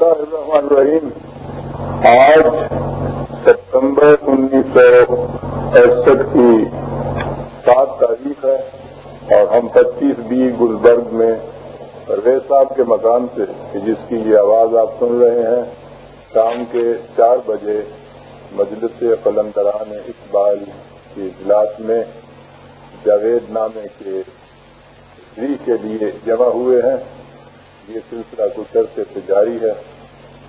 اللہ الرحمن الرحیم، آج ستمبر انیس سو اڑسٹھ کی سات تاریخ ہے اور ہم پچیس بی گلبرگ میں پرویز صاحب کے مکان سے، جس کی یہ آواز آپ سن رہے ہیں، شام کے چار بجے مجلس قلندران اقبال کے اجلاس میں جاوید نامے کے کے لیے جمع ہوئے ہیں۔ یہ سلسلہ کچھ عرصے سے جاری ہے۔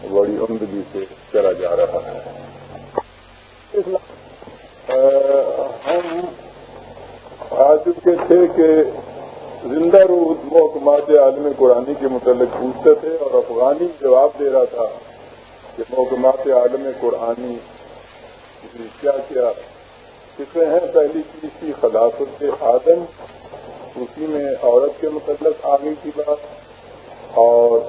بڑی عمدگی سے چلا جا رہا ہے۔ ہم آ چکے تھے کہ زندہ روح محکمات عالم قرآنی کے متعلق پوچھتے تھے اور افغانی جواب دے رہا تھا کہ محکمات عالم قرآنی کیا کیا۔ فکریں ہیں پہلی چیز کی خلافت کے آدم اسی میں عورت کے متعلق آگے کی بات اور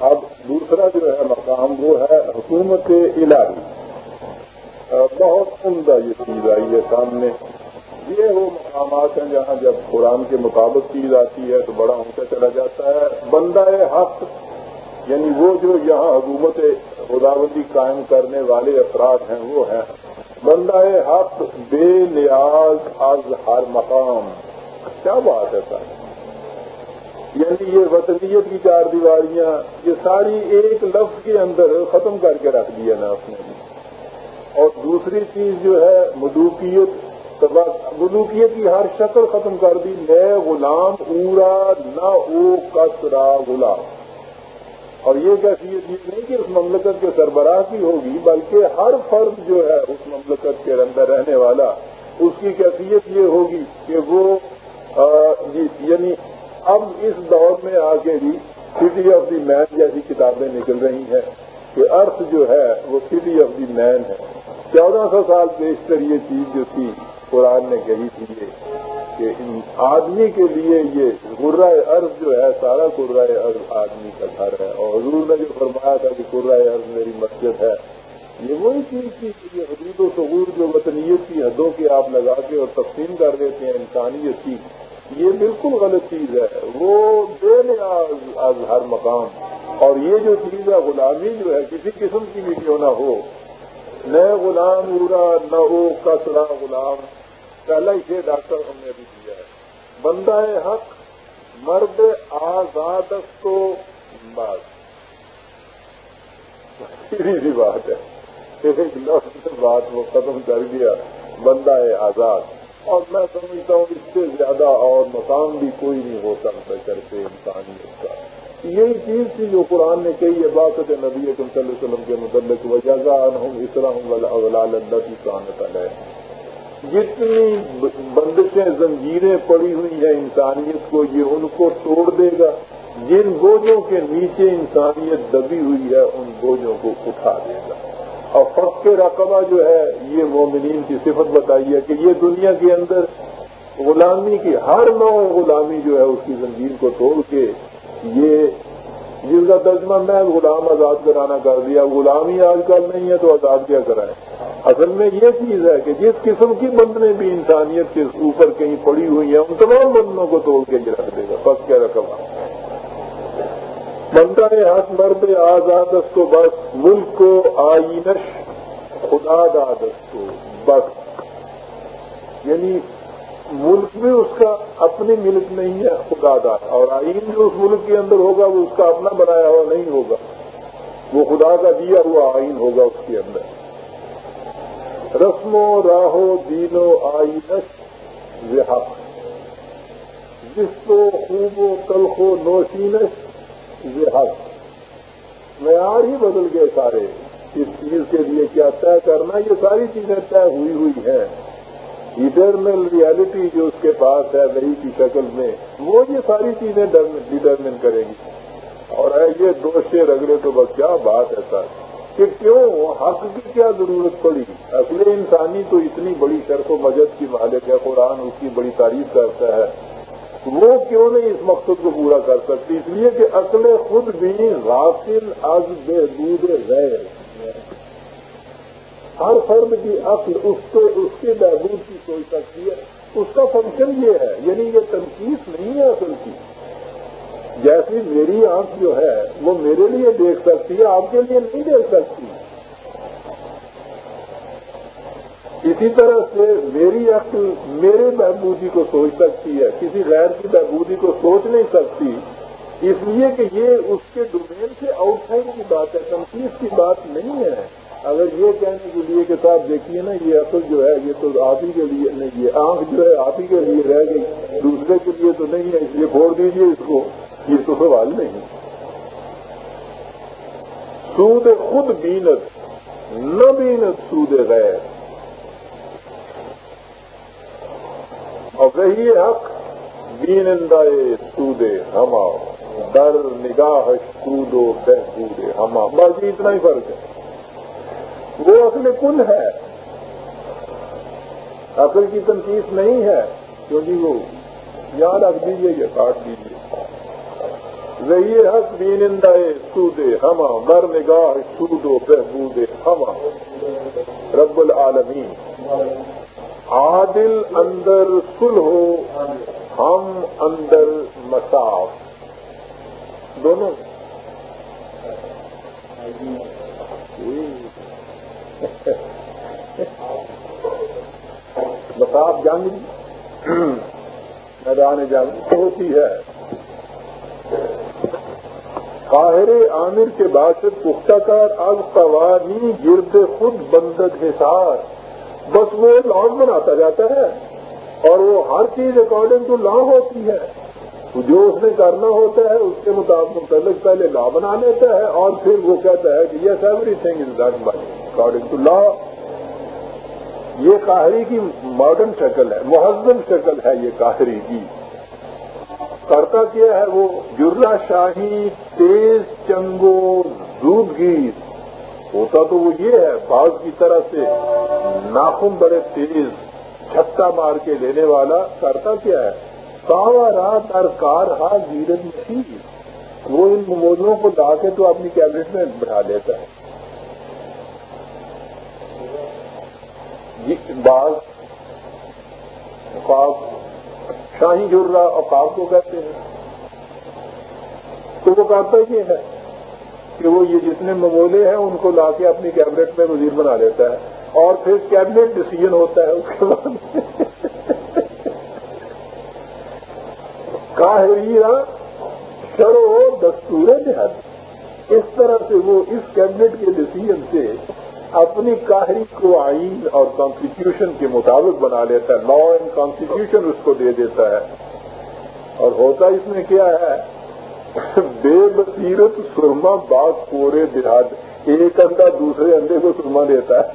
اب دوسرا جو ہے مقام وہ ہے حکومت الہی۔ بہت عمدہ یہ چیز آئی ہے سامنے۔ یہ وہ مقامات ہیں جہاں جب قرآن کے مطابق چیز آتی ہے تو بڑا اونچا چلا جاتا ہے۔ بندہ حق یعنی وہ جو یہاں حکومت خداوندی قائم کرنے والے افراد ہیں وہ ہیں۔ بندہ حق بے نیاز از ہر مقام۔ کیا بات ہے سر یعنی یہ وطنیت کی چار دیواریاں، یہ ساری ایک لفظ کے اندر ختم کر کے رکھ دیا نا اس نے۔ اور دوسری چیز جو ہے، ملوکیت ملوکیت کی ہر شکل ختم کر دی۔ نئے غلام، اورا، نہ او کسرا غلام۔ اور یہ کیفیت یہ نہیں کہ اس مملکت کے سربراہ کی ہوگی، بلکہ ہر فرد جو ہے اس مملکت کے اندر رہنے والا، اس کی کیفیت یہ ہوگی کہ وہ جی یعنی اب اس دور میں آ کے بھی سٹی آف دی مین جیسی کتابیں نکل رہی ہیں کہ ارتھ جو ہے وہ سٹی آف دی مین ہے۔ چودہ سو سال بیشتر یہ چیز جو تھی، قرآن نے کہی تھی یہ کہ آدمی کے لیے یہ قرائے ارض جو ہے، سارا قرائے ارض آدمی کا گھر ہے۔ اور حضور نے جو فرمایا تھا کہ قرائے ارض میری مسجد ہے، یہ وہی چیز تھی کہ یہ حدود و سعور جو وطنیت کی حدوں کے آپ لگا کے اور تقسیم کر دیتے ہیں، انسانیت کی۔ یہ بالکل غلط چیز ہے۔ وہ بے نیاز آج ہر مقام۔ اور یہ جو چیز ہے، غلامی جو ہے، کسی قسم کی بھی کیوں نہ ہو۔ نئے غلام اورا نہ ہو کسرا غلام۔ پہلا ہی ڈاکٹر ہم نے بھی دیا ہے۔ بندہ حق، مرد آزاد تو بات سیدھی سی بات ہے۔ ایک لفظ بات وہ ختم کر دیا۔ بندہ آزاد۔ اور میں سمجھتا ہوں اس سے زیادہ اور مقام بھی کوئی نہیں ہو سکتا کرتے انسانیت کا۔ یہی چیز تھی جو قرآن نے کہی ہے باقت نبی صلی اللہ علیہ وسلم کے متعلق وجہ ہوں اسلام اللہ کی کانت ہے جتنی بندشیں، زنجیریں پڑی ہوئی ہیں انسانیت کو، یہ ان کو توڑ دے گا۔ جن بوجھوں کے نیچے انسانیت دبی ہوئی ہے، ان بوجھوں کو اٹھا دے گا۔ اور فق رقبہ جو ہے، یہ مومنین کی صفت بتائی ہے کہ یہ دنیا کے اندر غلامی کی، ہر نو غلامی جو ہے، اس کی زنجیر کو توڑ کے یہ جس کا ترجمہ میں غلام آزاد کرانا کر دیا، غلامی آج کل نہیں ہے تو آزاد کیا کرائے؟ اصل میں یہ چیز ہے کہ جس قسم کی بندنے بھی انسانیت کے اوپر کہیں پڑی ہوئی ہیں، ان تمام بندنوں کو توڑ کے رکھ دے گا فق کیا بندہ حق مرد آزادس کو، بس ملک کو آئینش خدا دادس کو، بس۔ یعنی ملک بھی اس کا اپنی ملک نہیں ہے، خدا داد۔ اور آئین جو اس ملک کے اندر ہوگا، وہ اس کا اپنا بنایا ہوا نہیں ہوگا۔ وہ خدا کا دیا ہوا آئین ہوگا اس کے اندر۔ رسم و راہو دین و آئینش حق جس کو خوب و تلخ و نوشینش حق معیار ہی بدل گئے سارے۔ اس چیز کے لیے کیا طے کرنا، یہ ساری چیزیں طے ہوئی ہوئی ہیں۔ ڈیٹرمن ریالٹی جو اس کے پاس ہے وہی کی شکل میں، وہ یہ ساری چیزیں ڈیٹرمن کرے گی۔ اور یہ دوشے رگڑے تو بس، کیا بات ہے سر؟ کہ کیوں؟ حق کی کیا ضرورت پڑی؟ اصل انسانی تو اتنی بڑی شرف و مجد کی مالک ہے، قرآن اس کی بڑی تعریف کرتا ہے۔ وہ کیوں نہیں اس مقصد کو پورا کر سکتی اس لیے کہ عقل خود بھی غافل از بے دود غیر۔ ہر فرد کی عقل اس کو اس کے بہبود کی سوچ سکتی ہے۔ اس کا فنکشن یہ ہے یعنی یہ تنقید نہیں ہے اصل کی۔ جیسی میری آنکھ جو ہے، وہ میرے لیے دیکھ سکتی ہے، آپ کے لیے نہیں دیکھ سکتی۔ اسی طرح سے میری عقل میرے بہبودی کو سوچ سکتی ہے، کسی غیر کی بہبودی کو سوچ نہیں سکتی۔ اس لیے کہ یہ اس کے ڈومین سے آؤٹ سائڈ کی بات ہے تنقید کی بات نہیں ہے۔ اگر یہ کہنے کے لیے کہ صاحب دیکھیے نا، یہ عقل جو ہے، یہ تو آپ ہی کے لیے نہیں، یہ آنکھ جو ہے، آپ ہی کے لیے رہ گئی۔ دوسرے کے لیے تو نہیں ہے، اس لیے چھوڑ دیجیے اس کو۔ یہ تو سوال نہیں۔ سود خود بینت نہ بینت سود غیر۔ اور وہی حق۔ بینندہ سود ہما۔ در نگاہ سود و بہبود ہما۔ بس اتنا ہی فرق ہے۔ وہ اصل کل ہے؟ عقل کی تنقید نہیں ہے، کیونکہ وہ یاد رکھ دیجیے یا کاٹ دیجیے وہی حق بینندہ سود ہما۔ در نگاہ سود و بہبود ہما۔ رب العالمین۔ عادل اندر سل ہو، ہم اندر مساف دونوں۔ مساف جنگ میدان جنگ ہوتی ہے۔ قاہر عامر کے باشد پختہ کار اب قوانی گرد خود بندد حسار بس وہ لاگ بناتا جاتا ہے اور وہ ہر چیز اکارڈنگ ٹو لا ہوتی ہے۔ جو اس نے کرنا ہوتا ہے، اس کے مطابق متعلق پہلے لا بنا لیتا ہے اور پھر وہ کہتا ہے کہ yes everything is done by according to law یہ قاہری کی ماڈرن شکل ہے، مہذب شکل ہے یہ قاہری کی۔ کرتا کیا ہے وہ جرا شاہی، تیز چنگو دودھ گیت ہوتا تو وہ یہ ہے بعض کی طرح سے ناخن بڑے تیز چھکا مار کے لینے والا کرتا کیا ہے؟ ساوا رات اور کار ہا وہ ان موضوعوں کو لا کے تو اپنی کیبنٹ میں بٹھا لیتا ہے۔ بعض اوقاب شاہی جر رہا اوقاب کو کہتے ہیں۔ تو وہ کہتا یہ ہے کہ وہ یہ جتنے ممولے ہیں ان کو لا کے اپنی کیبنٹ میں وزیر بنا لیتا ہے اور پھر کیبنٹ ڈسیزن ہوتا ہے اس کے بعد کاہریا شرو دستور جہد اس طرح سے وہ اس کیبنٹ کے ڈسیزن سے اپنی کاہری کو آئین اور کانسٹیٹیوشن کے مطابق بنا لیتا ہے۔ لا اینڈ کانسٹیٹیوشن اس کو دے دیتا ہے۔ اور ہوتا اس میں کیا ہے؟ بے بصیرت سرما باغ پورے دیہات ایک انڈا دوسرے انڈے کو سرما دیتا ہے۔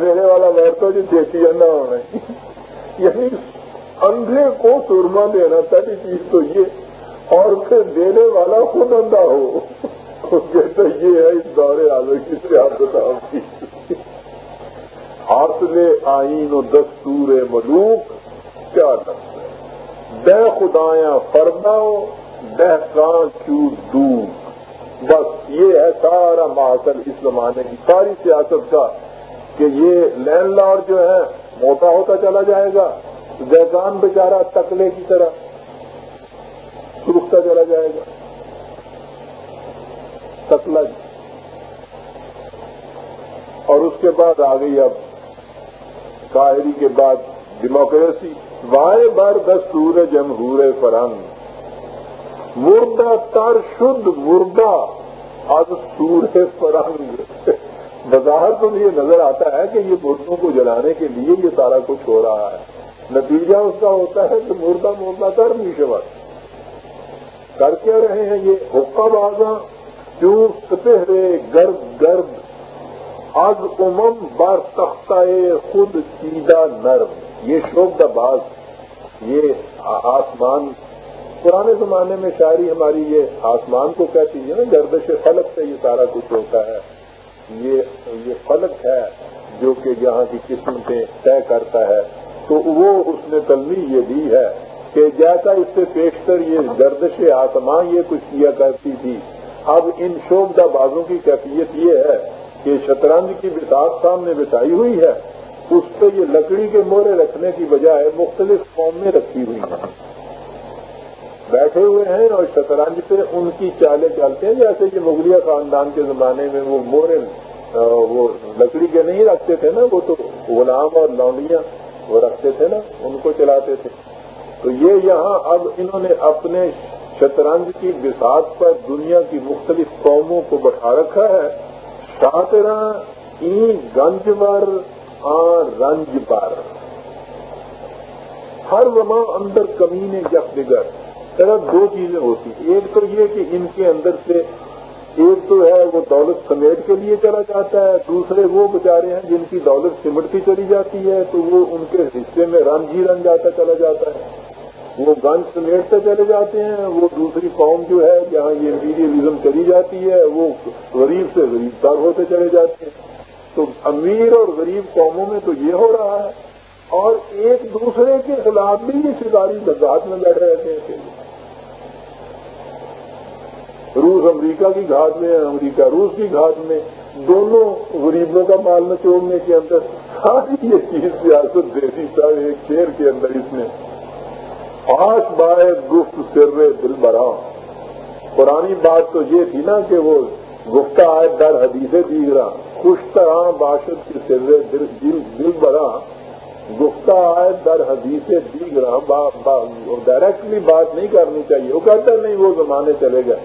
دینے والا تو جو دیتی انڈا ہونا یعنی اندھے کو سرما دینا پہلی چیز تو یہ، اور پھر دینے والا خود اندھا ہو۔ کہتا یہ ہے اس دورے آلو کی سے آپ بتاؤ۔ حاصل آئین و دستور ملوک کیا لفظ خدایاں فرماؤ بہ کان کیوں دور بس یہ ہے سارا محاصل اس زمانے کی ساری سیاست کا کہ یہ لینڈ لارڈ جو ہے، موٹا ہوتا چلا جائے گا زیزان بیچارہ تکلے کی طرح سوکھتا چلا جائے گا۔ تکلا جی۔ اور اس کے بعد آ گئی اب شاعری کے بعد ڈیموکریسی۔ وائے بر دستور جمہور فرنگ مردہ تر شد مردہ، از سور فرنگ بظاہر تو یہ نظر آتا ہے کہ یہ مردوں کو جلانے کے لیے یہ سارا کچھ ہو رہا ہے۔ نتیجہ اس کا ہوتا ہے کہ مردہ مردہ کر نیشور کر کے رہے ہیں یہ حقہ بازاں؟ کیوں سپہرے گرد گرد؟ از امم بار تختہ خود سیدھا نرم۔ یہ شوق باز، یہ آسمان۔ پرانے زمانے میں شاعری ہماری یہ آسمان کو کہتی ہے نا، گردش فلک سے یہ سارا کچھ ہوتا ہے۔ یہ یہ فلک ہے جو کہ یہاں کی قسمتیں طے کرتا ہے۔ تو وہ اس نے تلمی یہ دی ہے کہ جیسا اس سے پیشتر یہ گردش آسمان یہ کچھ کیا کرتی تھی، اب ان شوبدہ بازوں کی کیفیت یہ ہے کہ شطرنج کی بساط سامنے بچائی ہوئی ہے۔ اس پہ یہ لکڑی کے مورے رکھنے کی بجائے مختلف قومیں رکھی ہوئی ہیں۔ بیٹھے ہوئے ہیں اور شطرنج پہ ان کی چالیں چلتے ہیں، جیسے کہ مغلیہ خاندان کے زمانے میں وہ مورے وہ لکڑی کے نہیں رکھتے تھے نا، وہ تو غلام اور لونڈیاں وہ رکھتے تھے نا، ان کو چلاتے تھے۔ تو یہ یہاں اب انہوں نے اپنے شطرنج کی بساط پر دنیا کی مختلف قوموں کو بٹھا رکھا ہے۔ شاطرہ ای گنج پر رنج پر ہر وہاں اندر کمینے یک دیگر طرح دو چیزیں ہوتی ایک تو یہ کہ ان کے اندر سے ایک تو ہے وہ دولت سمیٹ کے لیے چلا جاتا ہے، دوسرے وہ بچارے ہیں جن کی دولت سمٹتی چلی جاتی ہے، تو وہ ان کے حصے میں رنج ہی رن جاتا چلا جاتا ہے۔ وہ گن سمیٹتے چلے جاتے ہیں، وہ دوسری قوم جو ہے، جہاں یہ امپیریلزم چلی جاتی ہے، وہ غریب سے غریب تر ہوتے چلے جاتے ہیں۔ تو امیر اور غریب قوموں میں تو یہ ہو رہا ہے اور ایک دوسرے کے خلاف بھی یہ شکاری برداشت میں لڑ رہے تھے۔ روس امریکہ کی گھاٹ میں، امریکہ روس کی گھاٹ میں، دونوں غریبوں کا مال نچوڑنے کے اندر ساری یہ چیز سیاست دیسی تھا، ایک شیر کے اندر اس میں آش بائے گفت سر دل برا پرانی بات تو یہ تھی نا کہ وہ گفتہ آئے، در حدیث دیگرا خوش طرح باشد کی سر دل دل برا گفتہ آئے در حدیث دیگرا ڈائریکٹلی بات نہیں کرنی چاہیے۔ وہ کہتا نہیں، وہ زمانے چلے گئے۔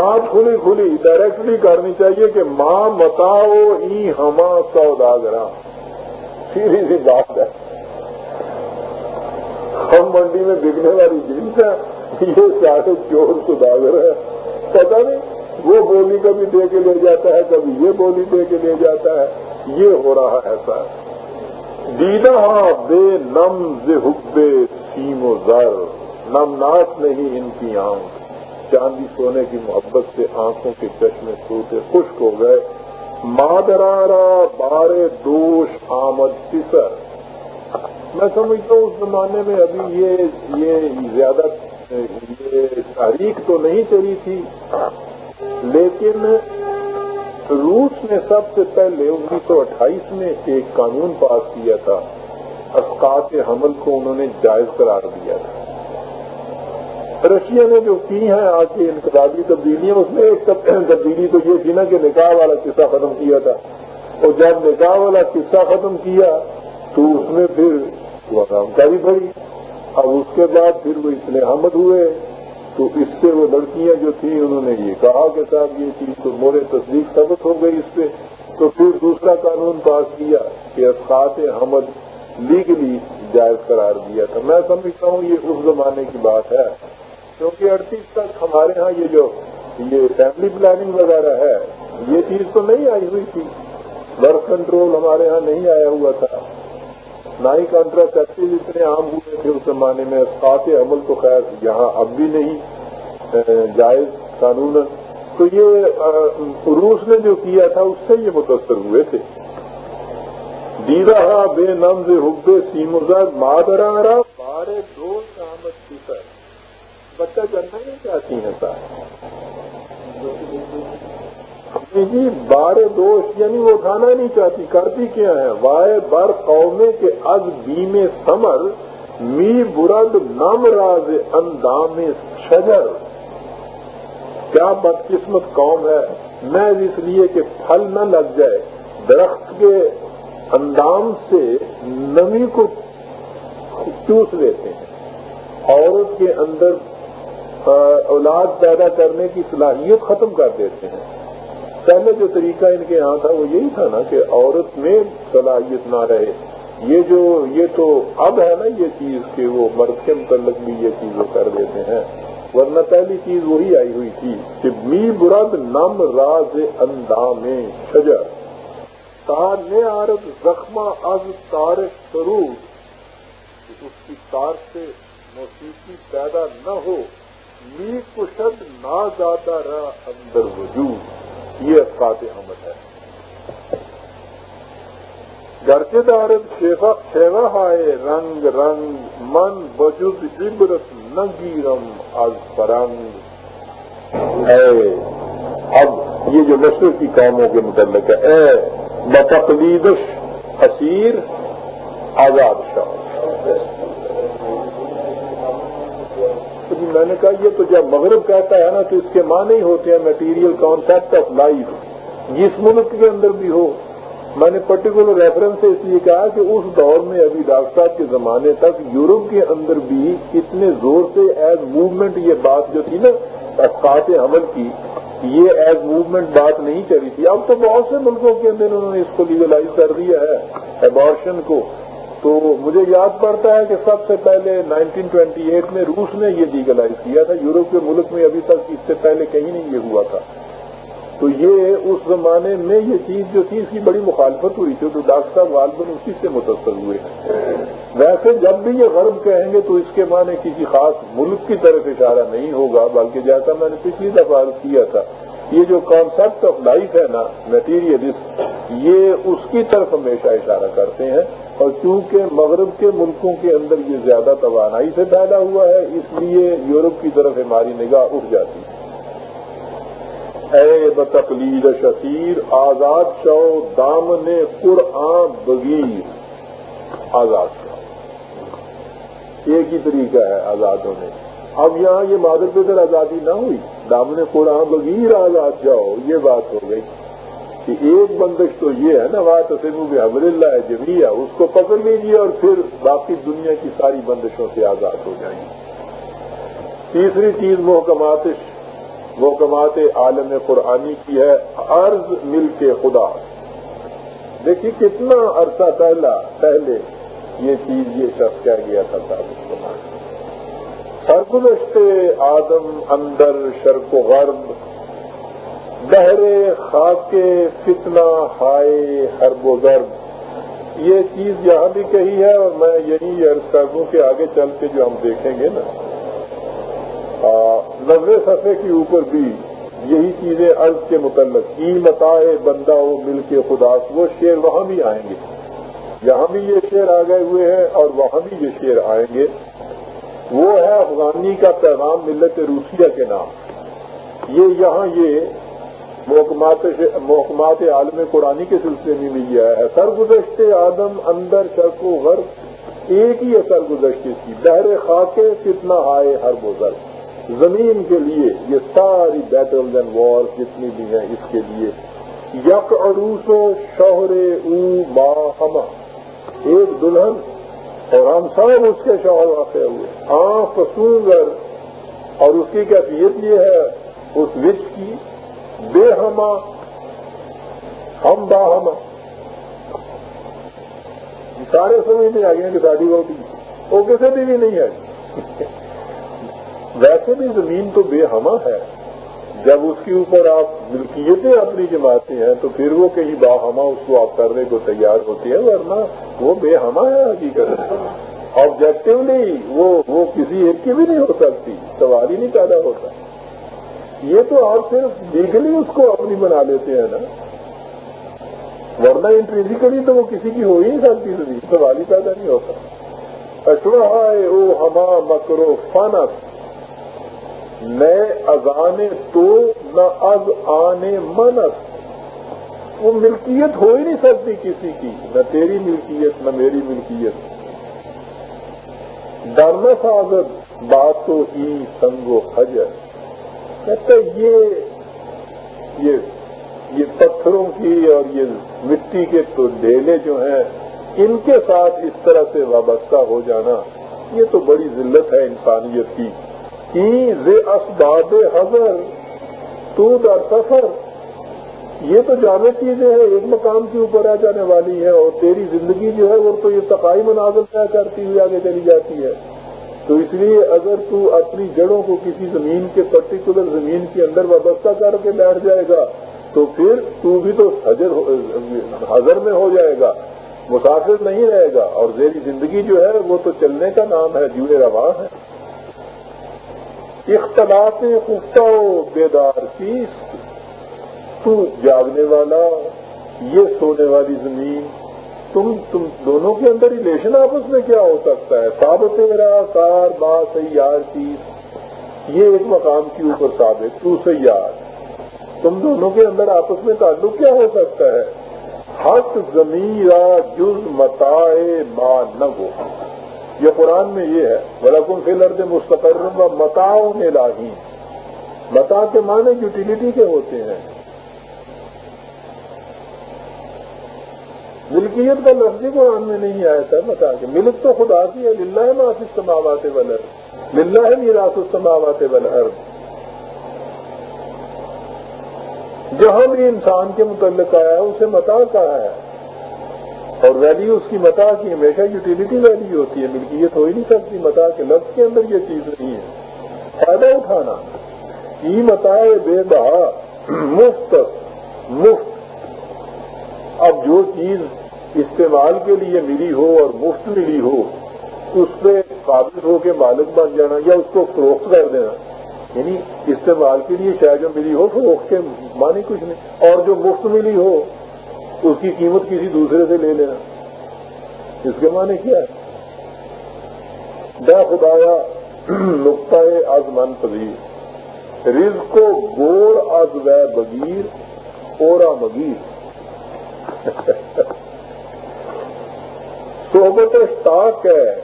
بات کھلی کھلی ڈائریکٹلی کرنی چاہیے کہ ماں متاؤ ای ہما سوداگرا سیدھی سی بات ہے۔ ہم منڈی میں بکنے والی جنس ہے یہ سارے چور سداگر ہے۔ پتا نہیں۔ وہ بولی کبھی دے کے لے جاتا ہے، کبھی یہ بولی دے کے لے جاتا ہے۔ یہ ہو رہا ہے ایسا۔ دیدا ہاں، بے نم زبے سیم و زر۔ نمناک نہیں ان کی آنکھ۔ چاندی سونے کی محبت سے آنکھوں کے چشمے سوتے خشک ہو گئے۔ مادرارا بارے دوش آمد پسر میں سمجھتا ہوں اس زمانے میں ابھی یہ یہ زیادہ، یہ تاریخ تو نہیں چلی تھی۔ لیکن روس نے سب سے پہلے انیس سو اٹھائیس میں ایک قانون پاس کیا تھا۔ اسقاط حمل کو انہوں نے جائز قرار دیا تھا۔ رشیا نے جو کی ہیں، آج کی انقلابی تبدیلیاں، اس میں ایک تبدیلی تو یہ تھی نا کہ نکاح والا قصہ ختم کیا تھا۔ اور جب نکاح والا قصہ ختم کیا، تو اس میں پھر وہ کاری پڑی اب اس کے بعد پھر وہ اتنے حمد ہوئے۔ تو اس سے وہ لڑکیاں جو تھیں انہوں نے یہ کہا کہ صاحب یہ چیز تو مورے تصدیق ثبت ہو گئی اس پہ، تو پھر دوسرا قانون پاس کیا کہ اسقاط حمد لیگلی جائز قرار دیا تھا۔ میں سمجھتا ہوں یہ اس زمانے کی بات ہے، کیونکہ اڑتیس تک ہمارے ہاں یہ جو یہ فیملی پلاننگ وغیرہ ہے، یہ چیز تو نہیں آئی ہوئی تھی۔ برتھ کنٹرول ہمارے ہاں نہیں آیا ہوا تھا۔ نہ ہی کانٹراسپٹیو اتنے عام ہوئے تھے اس زمانے میں اسقاط عمل تو خیر یہاں اب بھی نہیں جائز قانون تو یہ روس نے جو کیا تھا، اس سے یہ متاثر ہوئے تھے۔ دیرا بے نمز حب سیمزر مادرا بارے دو آمد فیصد بچہ جننا نہیں چاہتی ہیں جی بار دوست یعنی وہ اٹھانا نہیں چاہتی، کرتی کیا ہے؟ وائے بر قومے کے از بیم سمر، می برد نم راز اندام شجر۔ کیا بدقسمت قوم ہے؟ میں اس لیے کہ پھل نہ لگ جائے۔ درخت کے اندام سے نمی کو چوس لیتے ہیں۔ عورت کے اندر اولاد پیدا کرنے کی صلاحیت ختم کر دیتے ہیں۔ پہلے جو طریقہ ان کے یہاں تھا، وہ یہی تھا نا کہ عورت میں صلاحیت نہ رہے۔ یہ جو، یہ تو اب ہے نا یہ چیز کہ وہ مرد کے متعلق بھی یہ چیز وہ کر دیتے ہیں۔ ورنہ پہلی چیز وہی آئی ہوئی تھی کہ می برد نم راز اندام شجر۔ تار نے عارت زخمہ از تارک کرو اس کی تار سے موسیقی پیدا نہ ہو می کشد نہ زیادہ رہا اندر وجود۔ یہ اسقاط احمد ہے۔ گھر کے دارت شیوا ہائے رنگ رنگ، من بجد عبرت نگیرم از فرنگ۔ اے، اب یہ جو مشرق کی کاموں کے متعلق ہے، اے بتقلیدش اسیر، آزاد شاہ جی میں نے کہا، یہ تو جب مغرب کہتا ہے نا تو اس کے معنی ہی ہوتے ہیں میٹیریل کانسیپٹ آف لائف جس ملک کے اندر بھی ہو. میں نے پرٹیکولر ریفرنس سے اس لیے کہا کہ اس دور میں ابھی ڈاکٹر صاحب کے زمانے تک یورپ کے اندر بھی اتنے زور سے ایز موومنٹ یہ بات جو تھی نا اسقاط حمل کی، یہ ایز موومنٹ بات نہیں چلی تھی۔ اب تو بہت سے ملکوں کے اندر انہوں نے اس کو لیگلائز کر دیا ہے ایبارشن کو۔ تو مجھے یاد پڑتا ہے کہ سب سے پہلے 1928 میں روس نے یہ لیگلائز کیا تھا، یورپ کے ملک میں ابھی تک اس سے پہلے کہیں نہیں یہ ہوا تھا۔ تو یہ اس زمانے میں یہ چیز جو تھی، اس کی بڑی مخالفت ہوئی تھی، تو ڈاکٹر صاحب غالباً اسی سے متاثر ہوئے ہیں۔ ویسے جب بھی یہ غرب کہیں گے تو اس کے معنی کسی خاص ملک کی طرف اشارہ نہیں ہوگا، بلکہ جیسا میں نے پچھلی دفعہ کیا تھا، یہ جو کانسیپٹ آف لائف ہے نا میٹیریلسٹ یہ اس کی طرف ہمیشہ اشارہ کرتے ہیں۔ اور چونکہ مغرب کے ملکوں کے اندر یہ زیادہ توانائی سے پیدا ہوا ہے، اس لیے یورپ کی طرف ہماری نگاہ اٹھ جاتی ہے۔ اے بتقلید شکیر آزاد شو، دامن قرآن بغیر۔ آزاد شو۔ ایک ہی طریقہ ہے آزاد ہونے۔ اب یہاں یہ مادر پیدر آزادی نہ ہوئی۔ دامن قرآن بغیر آزاد جاؤ یہ بات ہو گئی۔ کہ ایک بندش تو یہ ہے نا بات سنگو بھی حمل اللہ ہے جمیہ اس کو پکڑ لیجیے اور پھر باقی دنیا کی ساری بندشوں سے آزاد ہو جائیں گی تیسری چیز محکمات محکمات عالم قرآنی کی ہے، عرض مل کے خدا۔ دیکھیے کتنا عرصہ پہلا، پہلے یہ چیز، یہ شخص کہہ گیا تھا صاحب سرگزشت آدم اندر شرک و غرب بہرے خاک فتنا ہائے، حرب و یہ چیز یہاں بھی کہی ہے اور میں یہی عرض کر دوں کہ آگے چل کے جو ہم دیکھیں گے نا۔ نظر صفحے کے اوپر بھی یہی چیزیں عرض کے متعلق۔ کی متائے بندہ ہو مل کے خدا، وہ شعر وہاں بھی آئیں گے۔ یہاں بھی یہ شعر آ گئے ہوئے ہیں اور وہاں بھی یہ شعر آئیں گے۔ وہ ہے افغانی کا پیغام ملت روسیہ کے نام۔ یہ یہاں یہ محکمات محکمات عالم قرآنی کے سلسلے میں بھی یہ ہے۔ سرگزشت آدم اندر شرک و غرب ایک ہی ہے سرگزشت کی بحر خاکے کتنا آئے ہر بزرگ زمین کے لیے یہ ساری بیٹل اینڈ وار جتنی بھی ہیں، اس کے لیے یک عروس و شوہر او با ہما ایک دلہن اور ہم سب اس کے شوہر واقع ہوئے۔ آنکھ پسونگر اور اس کی کیفیت یہ ہے، اس وچ کی بے ہما ہم با ہما سارے سمجھ میں آ گئے کہ شادی ہوتی وہ کسی بھی نہیں ہے. ویسے بھی زمین تو بے ہما ہے. جب اس کے اوپر آپ ملکیتیں اپنی جماتے ہیں، تو پھر وہ کہیں باہما اس کو آپ کرنے کو تیار ہوتی ہے ورنہ وہ بے ہما ہے حقیقت. آبجیکٹولی وہ وہ کسی ایک کی بھی نہیں ہو سکتی. سوال ہی نہیں پیدا ہوتا. یہ تو آپ صرف لیگلی اس کو اپنی بنا لیتے ہیں نا۔ ورنہ انٹریزیکلی تو وہ کسی کی ہو ہی نہیں سکتی زمین سوال ہی پیدا نہیں ہوتا اشوہائے او ہما مکرو فانس نئے اگانے تو نہ از آنے منس۔ وہ ملکیت ہو ہی نہیں سکتی کسی کی۔ نہ تیری ملکیت، نہ میری ملکیت۔ ڈرنا ساگر باتوں ہی سنگ و حجر۔ کہتے یہ یہ یہ پتھروں کی اور یہ مٹی کے تو ڈھیلے جو ہیں، ان کے ساتھ اس طرح سے وابستہ ہو جانا، یہ تو بڑی ذلت ہے انسانیت کی۔ اسباب حضر تو در سفر۔ یہ تو جامع چیزیں ہیں، ایک مقام کے اوپر آ جانے والی ہے اور تیری زندگی جو ہے، وہ تو یہ تقائی مناظر طے کرتی ہوئی آگے چلی جاتی ہے۔ تو اس لیے اگر تو اپنی جڑوں کو کسی زمین کے پرٹیکولر زمین کے اندر وابستہ کر کے بیٹھ جائے گا، تو پھر تو بھی تو حجر حضر میں ہو جائے گا، مسافر نہیں رہے گا۔ اور زیری زندگی جو ہے، وہ تو چلنے کا نام ہے جوئے رواں ہے۔ اختلاف خفتہ و بیدار کی تو جاگنے والا، یہ سونے والی زمین تم تم دونوں کے اندر ریلیشن آپس میں کیا ہو سکتا ہے؟ ثابت تیرا کار با سیار چیز یہ ایک مقام کے اوپر ثابت، تو سیار۔ تم دونوں کے اندر آپس میں تعلق کیا ہو سکتا ہے؟ حق زمیرہ جز متا ما نگو یہ قرآن میں یہ ہے ولکم فی الارض مستقر و متاؤ میں متا کے معنی یوٹیلیٹی کے ہوتے ہیں۔ ملکیت کا لفظ قرآن میں نہیں آیا تھا متا کے۔ ملک تو خدا کی ہے، للہ ہے معاف استماوات ولر للہ ہے میراث استماوات ولر جہاں بھی انسان کے متعلق آیا ہے اسے متا کہا ہے اور ویلیو اس کی متا کی ہمیشہ یوٹیلیٹی ویلیو ہوتی ہے۔ ملکیت ہو ہی نہیں سکتی متا کے لفظ کے اندر یہ چیز نہیں ہے۔ فائدہ اٹھانا۔ ای متا بے بہا مفت مفت۔ اب جو چیز استعمال کے لیے ملی ہو اور مفت ملی ہو، اس پہ قابل ہو کے مالک بن جانا یا اس کو فروخت کر دینا۔ یعنی استعمال کے لیے شاید جو ملی ہو، فروخت کے معنی کچھ نہیں۔ اور جو مفت ملی ہو، اس کی قیمت کسی دوسرے سے لے لینا۔ اس کے معنی کیا ہے؟ خدایا، نقطۂ آزمان پذیر۔ رز کو گوڑ از و بگیر، اورا مگیر۔ صحبت اسٹاک ہے،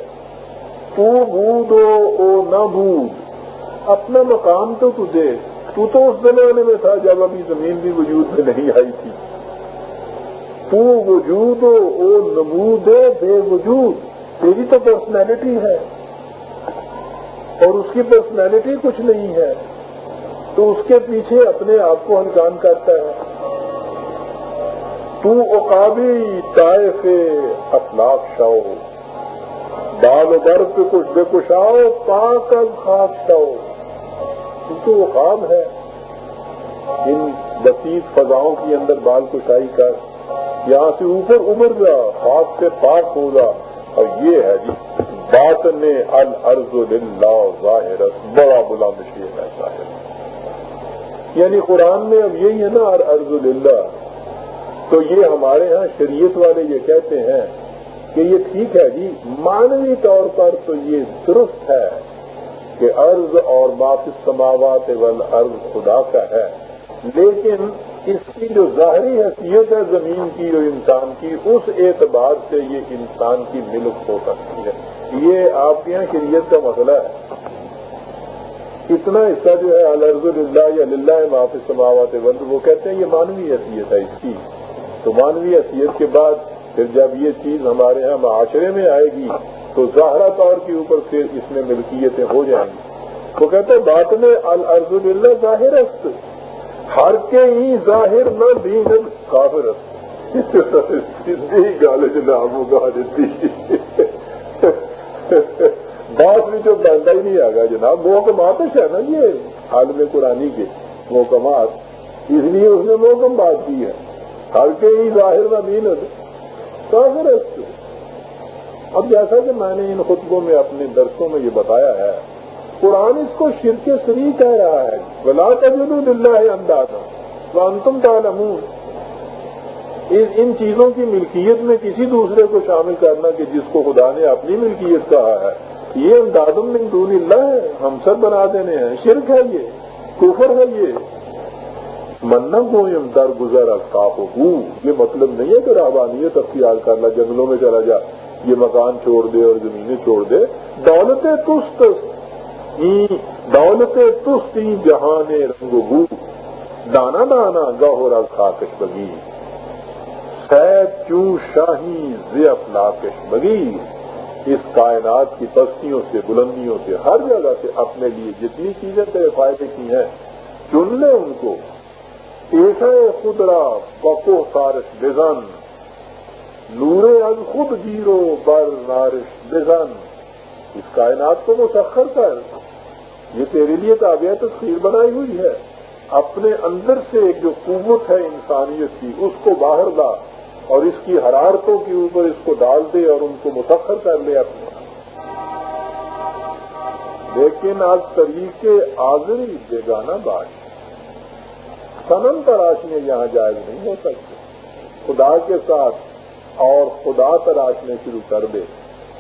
تو بود او نہ بود، اپنا مقام تو تجھے، تو تو اس زمانے میں تھا جب ابھی زمین بھی وجود میں نہیں آئی تھی۔ تو وجود او نمود بے وجود، تیری تو پرسنالٹی ہے۔ اور اس کی پرسنالٹی کچھ نہیں ہے۔ تو اس کے پیچھے اپنے آپ کو انجان کرتا ہے۔ تو اقابی طائف اخلاق شاؤ بال و برف کچھ بے کشاؤ پاک خاک شاؤ تو اقاب ہے۔ ان بسیط فضاؤں کے اندر بال کشائی کر۔ یہاں سے اوپر ابھر گیا خاص سے پاک ہوگا اور یہ ہے جی بات نے الرز اللہ ظاہر بڑا بلا مشیر ایسا ہے یعنی قرآن میں اب یہی ہے نا ارض اللہ تو یہ ہمارے ہاں شریعت والے یہ کہتے ہیں کہ یہ ٹھیک ہے جی مانوی طور پر تو یہ درست ہے کہ ارض اور واپس سماوات ول ارض خدا کا ہے، لیکن اس کی جو ظاہری حیثیت ہے زمین کی اور انسان کی، اس اعتبار سے یہ انسان کی ملک ہو سکتی ہے۔ یہ آپ کے یہاں شریعت کا مسئلہ ہے۔ اتنا حصہ جو ہے الرز اللہ یا للہ معاف سماوات بند وہ کہتے ہیں یہ مانوی حیثیت ہے اس کی۔ تو مانوی حیثیت کے بعد پھر جب یہ چیز ہمارے یہاں معاشرے میں آئے گی، تو ظاہرہ طور کے اوپر پھر اس میں ملکیتیں ہو جائیں گی۔ وہ کہتے بات میں الرز اللہ ظاہر ہر کے ہی ظاہر نہ دین کافر گال جناب گا بات بھی جو بندہ ہی نہیں آگا جناب، محکمات ہے نا یہ عالم قرآن کے محکمات، اس لیے اس نے محکم بات کی ہے۔ ہر کے ہی ظاہر نہ دین کافر اب جیسا کہ میں نے ان خطبوں میں اپنے درسوں میں یہ بتایا ہے، قرآن اس کو شرک سری کہہ رہا ہے۔ بلا تجد اللہ ہے اندازہ تم تعلمون ان چیزوں کی ملکیت میں کسی دوسرے کو شامل کرنا کہ جس کو خدا نے اپنی ملکیت کہا ہے، یہ اندازم من دون اللہ ہے۔ ہم سب بنا دینے ہیں۔ شرک ہے یہ۔ کفر ہے یہ۔ منہ کو در گزر صاف ہو یہ مطلب نہیں ہے کہ رحبانیت اختیار کرنا، جنگلوں میں چلا جا، یہ مکان چھوڑ دے اور زمینیں چھوڑ دے۔ دولت تست دولت تستی جہان رنگ بو۔ دانا دانا گہورا خاکش بگی۔ سید چوں شاہی ضیف لاکش بگی۔ اس کائنات کی پستیوں سے، بلندیوں سے، ہر جگہ سے اپنے لیے جتنی چیزیں تیرے فائدے کی ہیں، چن لے ان کو۔ ایسا خدرا بکو سارش بزن نورے از خود گیرو بر نارش بزن اس کائنات کو مسخر کر۔ یہ تیرے لیے تابعہ تصویر بنائی ہوئی ہے۔ اپنے اندر سے ایک جو قوت ہے انسانیت کی، اس کو باہر لا اور اس کی حرارتوں کے اوپر اس کو ڈال دے اور ان کو مسخر کر لے اپنے۔ لیکن آج طریقے آزری بیگانہ بات سنم تراشنے یہاں جائز نہیں ہو سکتے۔ خدا کے ساتھ اور خدا تراشنے شروع کر دے۔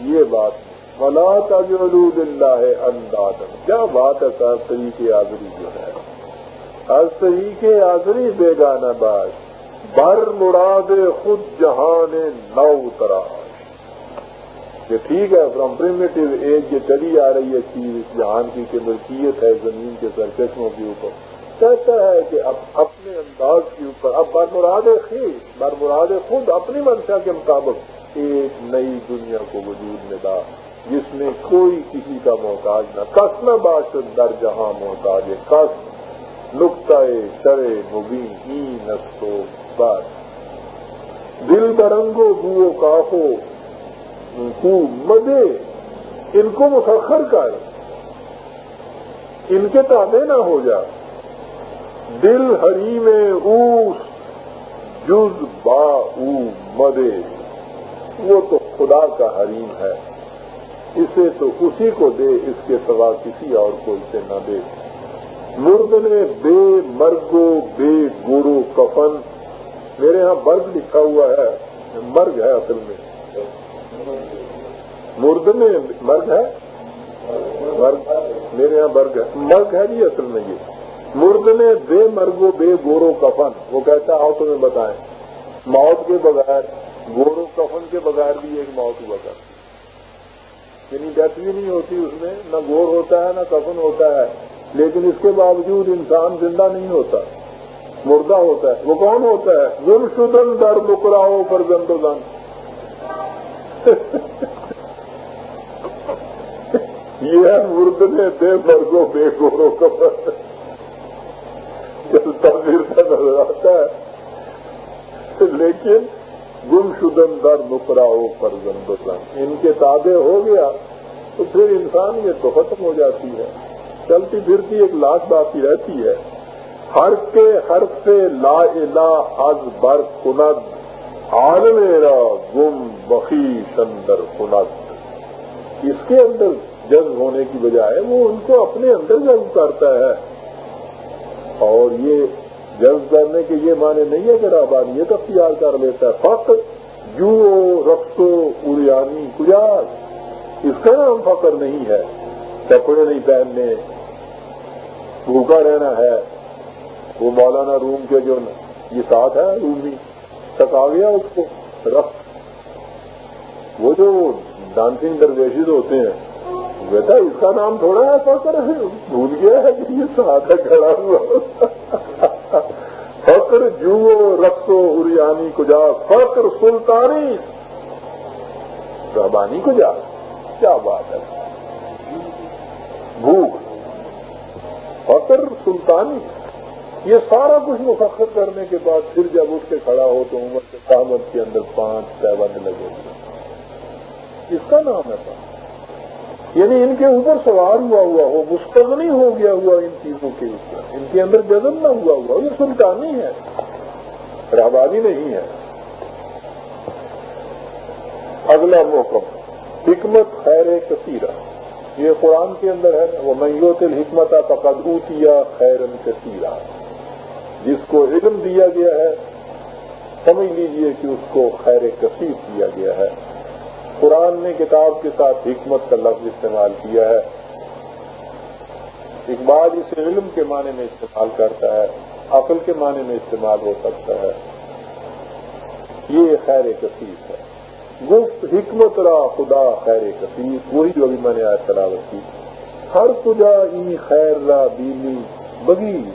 یہ بات فلا تجلود اللہ انداز کیا بات ہے سر؟ طریقے آزری جو ہے۔ ہر طریقے آزری بیگانہ باز۔ بر مراد خود جہان نو تراش۔ کہ ٹھیک ہے فرام پریمیٹو ایج یہ چلی آ رہی ہے چیز۔ اس جہان کی کہ ملکیت ہے، زمین کے سرچشموں کے اوپر۔ کہتا ہے کہ اب اپنے انداز کے اوپر، اب برمراد خیز برمراد خود اپنی منشا کے مطابق ایک نئی دنیا کو وجود میں دا جس میں کوئی کسی کا محتاج نہ، کس نہ باشد در جہاں محتاج، کس نقطۂ شرے مبین ای نسو بات دل برنگو بو کافو کو مدے، ان کو مسخر کر ان کے تابے نہ ہو جا دل ہری میں اوس، جز با او مدے۔ وہ تو خدا کا حریم ہے۔ اسے تو اسی کو دے، اس کے سوا کسی اور کو اسے نہ دے۔ مرد نے بے مرگو بے گورو کفن، میرے ہاں برگ لکھا ہوا ہے۔ مرگ ہے اصل میں۔ مرد میں مرگ ہے؟ مرگ، میرے یہاں برگ ہے۔ مرگ ہے جی اصل میں یہ۔ مرد نے بے مرگو بے گورو کفن وہ کہتا آؤ تمہیں بتائیں۔ موت کے بغیر گورو کفن کے بغیر بھی ایک موت ہوا کرتی یعنی ڈیتھ بھی نہیں ہوتی اس میں، نہ گور ہوتا ہے، نہ کفن ہوتا ہے۔ لیکن اس کے باوجود انسان زندہ نہیں ہوتا۔ مردہ ہوتا ہے۔ وہ کون ہوتا ہے؟ گم شدن در بکراؤ پر گند گن یہ ہے مرد نے بے مرگو بے گورو کفن چلتا پھرتا نظر آتا ہے۔ لیکن گم شدن در مکرا ہو پر ان کے تابع ہو گیا تو پھر انسان یہ تو ختم ہو جاتی ہے۔ چلتی پھرتی ایک لاش باقی رہتی ہے۔ ہر کے ہر سے لا الا از بر کند۔ آل میرا گم بخی سندر کند۔ اس کے اندر جذب ہونے کی بجائے وہ ان کو اپنے اندر جذب کرتا ہے۔ اور یہ جذب کرنے کے یہ معنی نہیں ہے کہ رابانیت اختیار کر لیتا ہے۔ فخر جو رفتو اریانی کجاز، اس کا نام فخر نہیں ہے۔ کپڑے نہیں پہننے، بھوکا رہنا ہے۔ وہ مولانا روم کے جو یہ ساتھ ہے، رومی تھکا گیا اس کو رفت وہ جو ڈانسنگ درویشز ہوتے ہیں بیٹا، اس کا نام تھوڑا ایسا کر بھول گیا ہے کہ یہ ساتھ کھڑا ہوا۔ فخر جو رقصو اریانی کو جا فخر سلطانی۔ رحبانی کو جا کیا بات ہے؟ بھوک۔ فخر سلطانی۔ یہ سارا کچھ مفخر کرنے کے بعد پھر جب اٹھ کے کھڑا ہو تو عمر کے کامت کے اندر پانچ پیبند لگے۔ اس کا نام ہے پانچ یعنی ان کے اوپر سوار ہوا ہوا ہو، مستغنی ہو گیا ہوا ان چیزوں کے اوپر۔ ان کے اندر جزم نہ ہوا ہوا، یہ سلطانی ہے۔ رابانی نہیں ہے۔ اگلا موقع حکمت خیر کثیرہ۔ یہ قرآن کے اندر ہے وہ میوت الحکمت فقد اوتیا خیرن کثیرہ جس کو علم دیا گیا ہے، سمجھ لیجیے کہ اس کو خیر کثیر دیا گیا ہے۔ قرآن نے کتاب کے ساتھ حکمت کا لفظ استعمال کیا ہے۔ اقبال اسے علم کے معنی میں استعمال کرتا ہے، عقل کے معنی میں استعمال ہو سکتا ہے۔ یہ خیر کثیر ہے۔ گفت، حکمت را خدا خیر کثیر وہی جو ابھی میں نے آج تلاوت کی۔ ہر خدا ای خیر را بینی بگی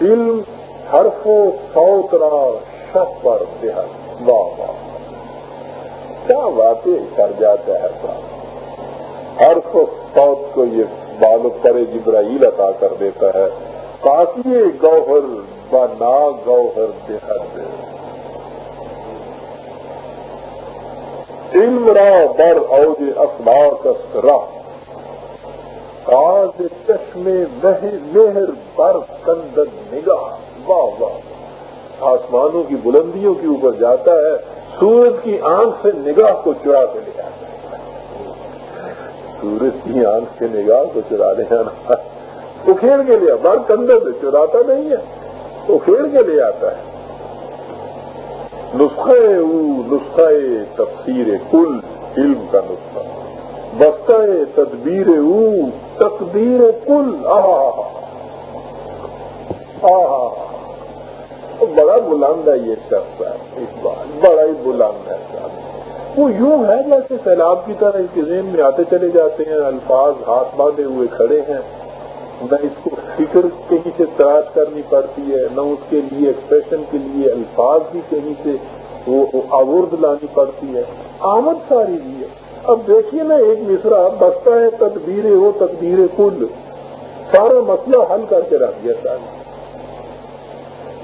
علم حرف و سوت را شف پر واہ واہ۔ کیا واقع کر جاتا ہے ہر سوت کو یہ بال پر جبرائیل عطا کر دیتا ہے کافی گوہر بنا گوہر بےحد علم را بر اوج اخلاق راہ آج چشمے مہر بر کندن نگاہ۔ واہ واہ۔ آسمانوں کی بلندیوں کے اوپر جاتا ہے۔ سورج کی آنکھ سے نگاہ کو چرا کے لے آتا سورج کی آنکھ سے نگاہ کو چرا لے آنا۔ اکھیڑ کے لیا بار کندھے سے چراتا نہیں ہے اکھیڑ کے لے آتا ہے۔ نسخہ او نسخہ تفسیر کل، علم کا نسخہ۔ بستہ تدبیر او، تقدیر کل۔ آ بڑا بلند ہے یہ شخص ہے، اس بار بڑا ہی بلند ہے۔ وہ یوں ہے جیسے سیلاب کی طرح اس کے ذہن میں آتے چلے جاتے ہیں، الفاظ ہاتھ باندھے ہوئے کھڑے ہیں۔ نہ اس کو فکر کہیں سے تلاش کرنی پڑتی ہے، نہ اس کے لیے ایکسپریشن کے لیے الفاظ بھی کہیں سے وہ آورد لانی پڑتی ہے۔ آمد ساری بھی ہے۔ اب دیکھیے نا، ایک مصرا بستا ہے تدبیر ہو تقدیر کل۔ سارا مسئلہ حل کر کے رکھ دیا ساری۔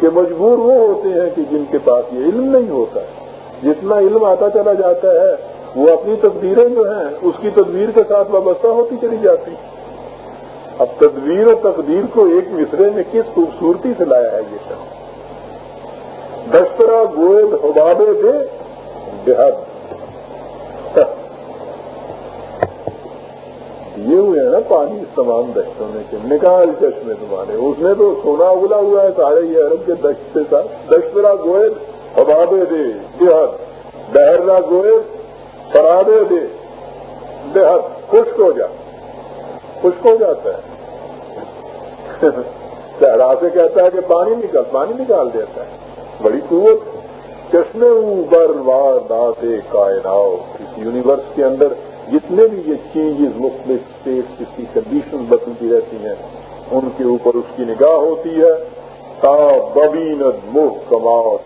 کہ مجبور وہ ہوتے ہیں کہ جن کے پاس یہ علم نہیں ہوتا ہے۔ جتنا علم آتا چلا جاتا ہے، وہ اپنی تدبیریں جو ہیں، اس کی تدبیر کے ساتھ وابستہ ہوتی چلی جاتی۔ اب تدبیر اور تقدیر کو ایک مصرے میں کس خوبصورتی سے لایا ہے یہ سب دسترا گوئل حبابے دے بےحد۔ یہ ہوئے ہیں نا پانی اس تمام دشتوں میں کے نکال چشمے تمہارے۔ اس میں تو سونا اگلا ہوا ہے سارے یہ عرب کے دشت کے ساتھ دشترا گوئل حبابے دے بےحد بہرنا گوئل فرادے دے بےحد خشک ہو جا۔ خشک ہو جاتا ہے۔ چہرا سے کہتا ہے کہ پانی نکال پانی نکال دیتا ہے۔ بڑی قوت۔ چشمے اوبر وار داتے کائنات۔ اس یونیورس کے اندر جتنے بھی یہ چینجز مختلف اسٹیٹ جس کی کنڈیشن بدلتی رہتی ہیں، ان کے اوپر اس کی نگاہ ہوتی ہے۔ تا ببین مح کماؤ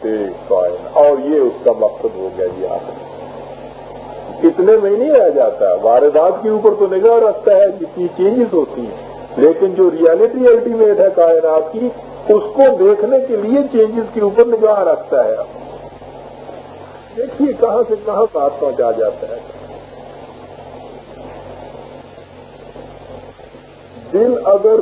کائن اور یہ اس کا مقصد ہو گیا جی آپ اتنے میں نہیں رہ جاتا۔ واردات کے اوپر تو نگاہ رکھتا ہے، جتنی چینجز ہوتی ہیں۔ لیکن جو ریالٹی الٹیمیٹ ہے کائنات کی، اس کو دیکھنے کے لیے چینجز کے اوپر نگاہ رکھتا ہے۔ دیکھیے کہاں سے کہاں بات پہنچا جاتا ہے۔ دل اگر